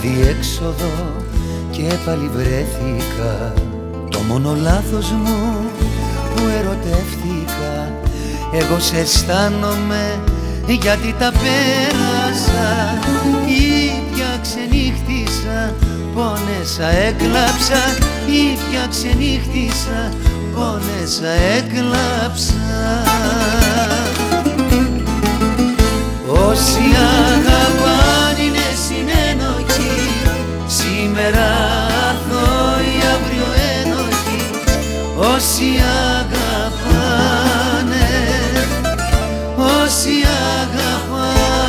διέξοδο και πάλι βρέθηκα. Το μόνο λάθος μου που ερωτεύτηκα Εγώ σε αισθάνομαι γιατί τα πέρασα. Ήπια ξενύχτησα, πόνεσα, έκλαψα. Ήπια ξενύχτησα, πόνεσα, έκλαψα. Όσοι Όσοι αγαπάνε Όσοι αγαπάνε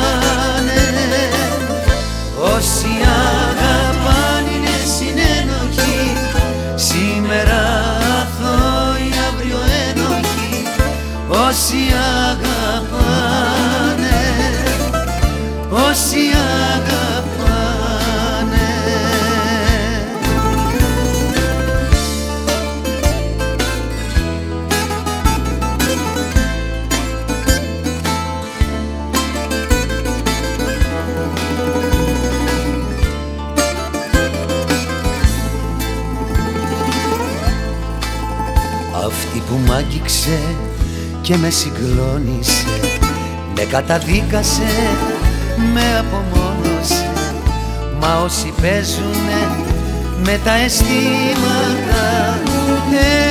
Όσοι αγαπάνε είναι συνένοχοι. Σήμερα αθώοι, αύριο ένοχοι. Όσοι αγαπάνε Όσοι που μ' άγγιξε και με συγκλώνησε. Με καταδίκασε, με απομόνωσε. Μα όσοι παίζουνε με τα αισθήματα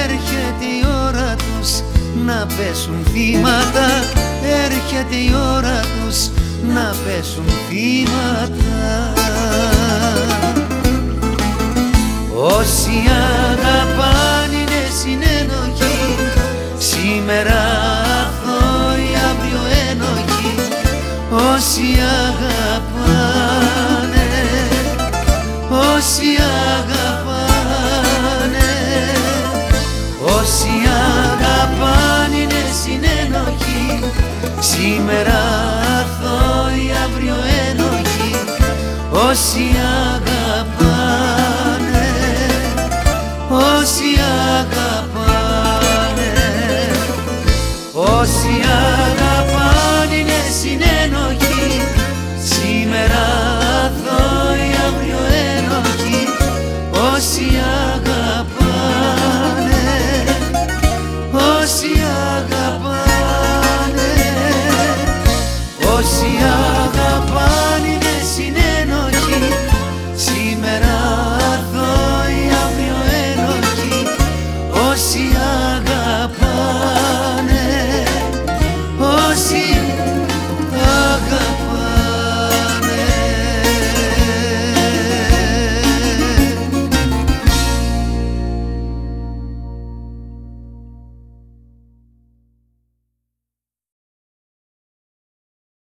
Έρχεται η ώρα τους να πέσουν θύματα. Έρχεται η ώρα τους να πέσουν θύματα Όσοι αγαπάνε, όσοι αγαπάνε, όσοι αγαπάνε είναι συνένοχοι, σήμερα αθώοι, αύριο ένοχοι, όσοι αγαπάνε, όσοι όσοι αγαπάνε Όσοι αγαπάνε είναι συνένοχοι. Σήμερα αθώοι, αύριο ένοχοι. Όσοι αγαπάνε